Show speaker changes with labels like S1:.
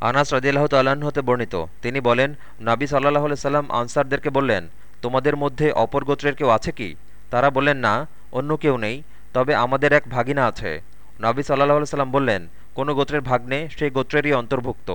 S1: আনাস রদিল্লাহ তাল্লাহ্ন হতে বর্ণিত। তিনি বলেন, নাবী সাল্লাহ সাল্লাম আনসারদেরকে বললেন, তোমাদের মধ্যে অপর গোত্রের কেউ আছে কি তারা বললেন, না, অন্য কেউ নেই, তবে আমাদের এক ভাগিনা আছে। নাবী সাল্লাহ সাল্লাম বললেন, কোনো গোত্রের ভাগ্নে সেই গোত্রেরই অন্তর্ভুক্ত।